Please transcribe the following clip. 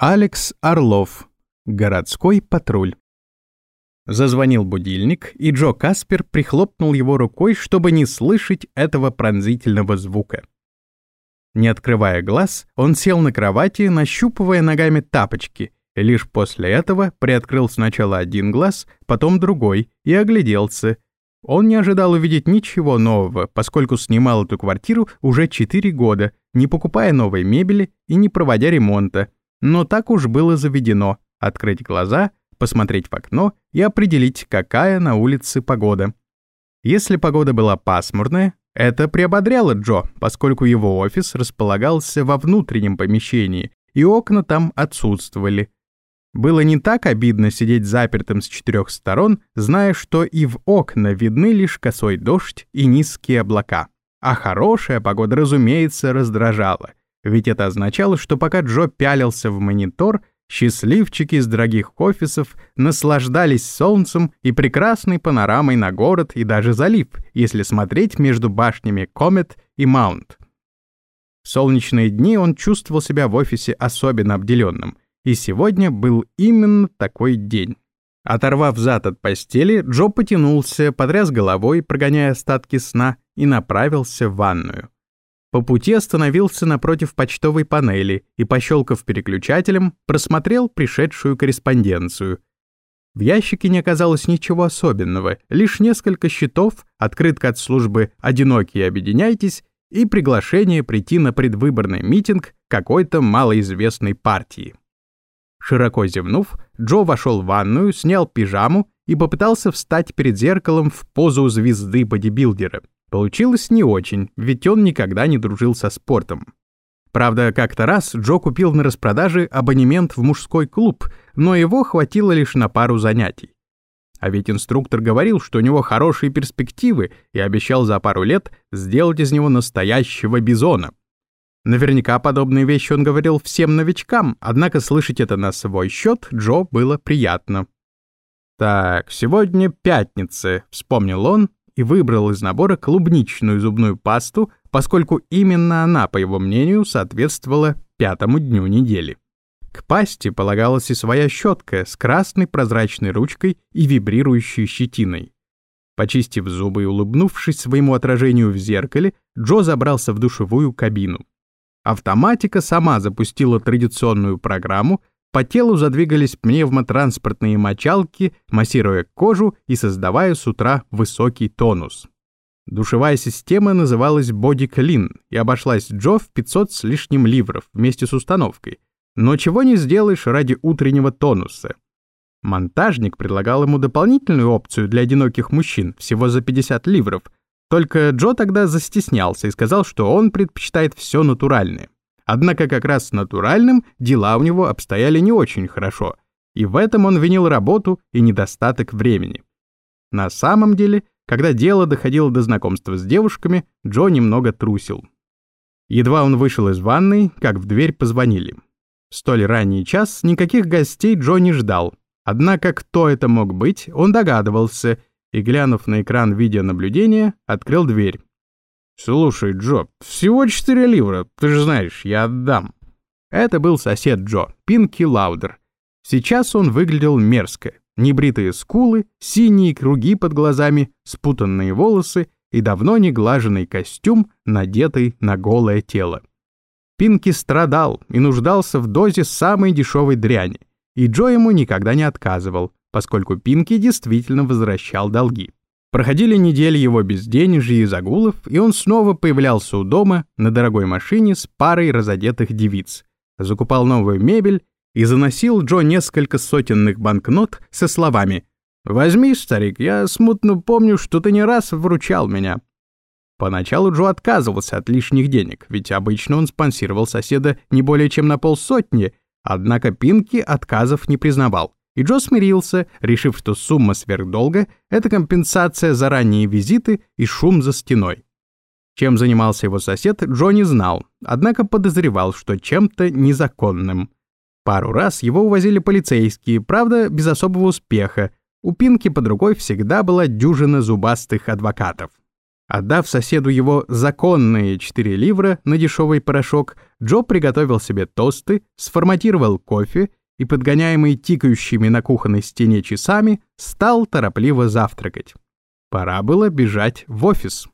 Алекс Орлов. Городской патруль. Зазвонил будильник, и Джо Каспер прихлопнул его рукой, чтобы не слышать этого пронзительного звука. Не открывая глаз, он сел на кровати, нащупывая ногами тапочки, и лишь после этого приоткрыл сначала один глаз, потом другой, и огляделся. Он не ожидал увидеть ничего нового, поскольку снимал эту квартиру уже 4 года, не покупая новой мебели и не проводя ремонта, но так уж было заведено — открыть глаза, посмотреть в окно и определить, какая на улице погода. Если погода была пасмурная, это приободряло Джо, поскольку его офис располагался во внутреннем помещении, и окна там отсутствовали. Было не так обидно сидеть запертым с четырех сторон, зная, что и в окна видны лишь косой дождь и низкие облака. А хорошая погода, разумеется, раздражала. Ведь это означало, что пока Джо пялился в монитор, счастливчики из дорогих офисов наслаждались солнцем и прекрасной панорамой на город и даже залив, если смотреть между башнями Комет и Маунт. В солнечные дни он чувствовал себя в офисе особенно обделенным, и сегодня был именно такой день. Оторвав зад от постели, Джо потянулся, потряс головой, прогоняя остатки сна, и направился в ванную. По пути остановился напротив почтовой панели и, пощелкав переключателем, просмотрел пришедшую корреспонденцию. В ящике не оказалось ничего особенного, лишь несколько счетов, открытка от службы «Одинокие объединяйтесь» и приглашение прийти на предвыборный митинг какой-то малоизвестной партии. Широко зевнув, Джо вошел в ванную, снял пижаму и попытался встать перед зеркалом в позу звезды бодибилдера. Получилось не очень, ведь он никогда не дружил со спортом. Правда, как-то раз Джо купил на распродаже абонемент в мужской клуб, но его хватило лишь на пару занятий. А ведь инструктор говорил, что у него хорошие перспективы и обещал за пару лет сделать из него настоящего бизона. Наверняка подобные вещи он говорил всем новичкам, однако слышать это на свой счет Джо было приятно. «Так, сегодня пятница», — вспомнил он и выбрал из набора клубничную зубную пасту, поскольку именно она, по его мнению, соответствовала пятому дню недели. К пасте полагалась и своя щетка с красной прозрачной ручкой и вибрирующей щетиной. Почистив зубы и улыбнувшись своему отражению в зеркале, Джо забрался в душевую кабину. Автоматика сама запустила традиционную программу, по телу задвигались пневмотранспортные мочалки, массируя кожу и создавая с утра высокий тонус. Душевая система называлась Body Clean и обошлась Джо в 500 с лишним ливров вместе с установкой. Но чего не сделаешь ради утреннего тонуса. Монтажник предлагал ему дополнительную опцию для одиноких мужчин, всего за 50 ливров. Только Джо тогда застеснялся и сказал, что он предпочитает все натуральное. Однако как раз с натуральным дела у него обстояли не очень хорошо, и в этом он винил работу и недостаток времени. На самом деле, когда дело доходило до знакомства с девушками, Джо немного трусил. Едва он вышел из ванной, как в дверь позвонили. В столь ранний час никаких гостей Джо не ждал. Однако кто это мог быть, он догадывался, и, глянув на экран видеонаблюдения, открыл дверь. «Слушай, Джо, всего 4 ливра, ты же знаешь, я отдам». Это был сосед Джо, Пинки Лаудер. Сейчас он выглядел мерзко. Небритые скулы, синие круги под глазами, спутанные волосы и давно не глаженный костюм, надетый на голое тело. Пинки страдал и нуждался в дозе самой дешевой дряни, и Джо ему никогда не отказывал, поскольку Пинки действительно возвращал долги. Проходили недели его безденежья и загулов, и он снова появлялся у дома на дорогой машине с парой разодетых девиц. Закупал новую мебель и заносил Джо несколько сотенных банкнот со словами «Возьми, старик, я смутно помню, что ты не раз вручал меня». Поначалу Джо отказывался от лишних денег, ведь обычно он спонсировал соседа не более чем на полсотни, однако Пинки отказов не признавал. И Джо смирился, решив, что сумма сверхдолга — это компенсация за ранние визиты и шум за стеной. Чем занимался его сосед, Джо не знал, однако подозревал, что чем-то незаконным. Пару раз его увозили полицейские, правда, без особого успеха. У Пинки под рукой всегда была дюжина зубастых адвокатов. Отдав соседу его законные 4 ливра на дешевый порошок, Джо приготовил себе тосты, сформатировал кофе и, подгоняемый тикающими на кухонной стене часами, стал торопливо завтракать. Пора было бежать в офис.